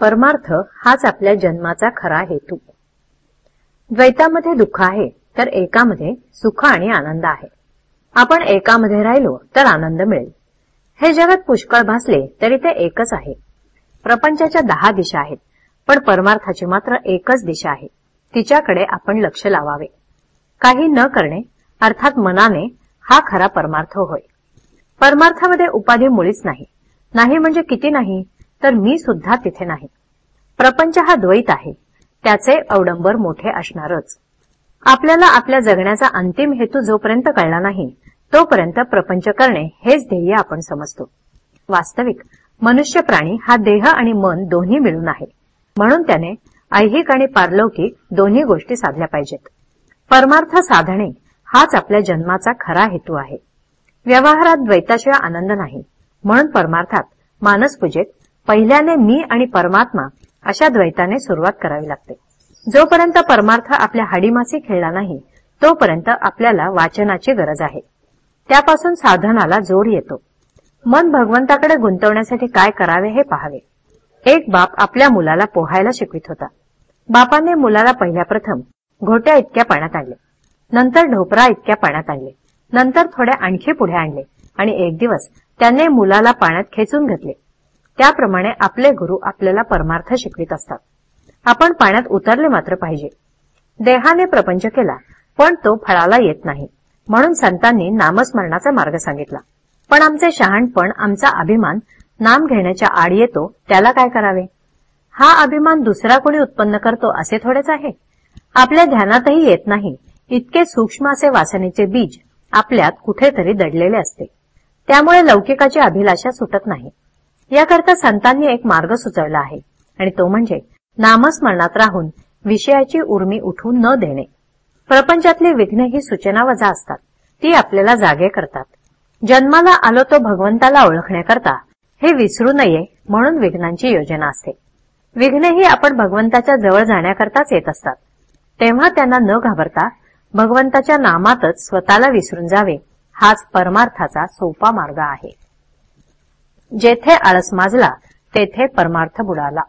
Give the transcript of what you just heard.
परमार्थ हाच आपल्या जन्माचा खरा हेतू. द्वैतामध्ये दुःख आहे तर एकामध्ये सुख आणि आनंद आहे. आपण एकामध्ये राहिलो तर आनंद मिळेल. हे जगत पुष्कळ भासले तरी ते एकच आहे. प्रपंचाच्या दहा दिशा आहेत पण परमार्थाची मात्र एकच दिशा आहे. तिच्याकडे आपण लक्ष लावावे. काही न करणे अर्थात मनाने हा खरा परमार्थ होय. परमार्थामध्ये उपाधी मुळीच नाही. नाही म्हणजे किती नाही? तर मी सुद्धा तिथे नाही. प्रपंच हा द्वैत आहे. त्याचे अवडंबर मोठे असणारच. आपल्याला आपल्या जगण्याचा अंतिम हेतू जोपर्यंत कळला नाही तोपर्यंत प्रपंच करणे हेच ध्येय आपण समजतो. वास्तविक मनुष्य प्राणी हा देह आणि मन दोन्ही मिळून आहे. म्हणून त्याने ऐहिक आणि पारलौकिक दोन्ही गोष्टी साधल्या पाहिजेत. परमार्थ साधणे हाच आपल्या जन्माचा खरा हेतू आहे. व्यवहारात द्वैताशिवाय आनंद नाही. म्हणून परमार्थात मानसपूजेत पहिल्याने मी आणि परमात्मा अशा द्वैताने सुरुवात करावी लागते. जोपर्यंत परमार्थ आपल्या हाडीमासी खेळला नाही तोपर्यंत आपल्याला वाचनाची गरज आहे. त्यापासून साधनाला जोड येतो. मन भगवंताकडे गुंतवण्यासाठी काय करावे हे पाहावे. एक बाप आपल्या मुलाला पोहायला शिकवित होता. बापाने मुलाला पहिल्या प्रथम घोट्या इतक्या पाण्यात आणले. नंतर ढोपरा इतक्या पाण्यात आणले. नंतर थोड्या आणखी पुढे आणले आणि एक दिवस त्याने मुलाला पाण्यात खेचून घेतले. त्याप्रमाणे आपले गुरु आपल्याला परमार्थ शिकवित असतात. आपण पाण्यात उतरले मात्र पाहिजे. देहाने प्रपंच केला पण तो फळाला येत नाही. म्हणून संतांनी नामस्मरणाचा मार्ग सांगितला. पण आमचे शहाणपण आमचा अभिमान नाम घेण्याच्या आड येतो त्याला काय करावे? हा अभिमान दुसरा कोणी उत्पन्न करतो असे थोडेच आहे. आपल्या ध्यानातही येत नाही. इतके सूक्ष्म असे वासनेचे बीज आपल्यात कुठेतरी दडलेले असते. त्यामुळे लौकिकाची अभिलाषा सुटत नाही. याकरता संतांनी एक मार्ग सुचवला आहे आणि तो म्हणजे नामस्मरणात राहून विषयाची उर्मी उठून न देणे. प्रपंचातली विघ्न ही सूचना वजा असतात. ती आपल्याला जागे करतात. जन्माला आलो तो भगवंताला ओळखण्याकरता हे विसरू नये म्हणून विघ्नांची योजना असते. विघ्नेही आपण भगवंताच्या जवळ जाण्याकरताच येत असतात. तेव्हा त्यांना न घाबरता भगवंताच्या नामातच स्वतःला विसरून जावे हाच परमार्थाचा सोपा मार्ग आहे. जेथे आळस माजला तेथे परमार्थ बुडाला.